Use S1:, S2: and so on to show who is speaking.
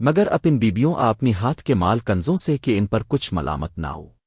S1: مگر اپن بیبیوں اپنی ہاتھ کے مال کنزوں سے کہ ان پر کچھ ملامت نہ ہو۔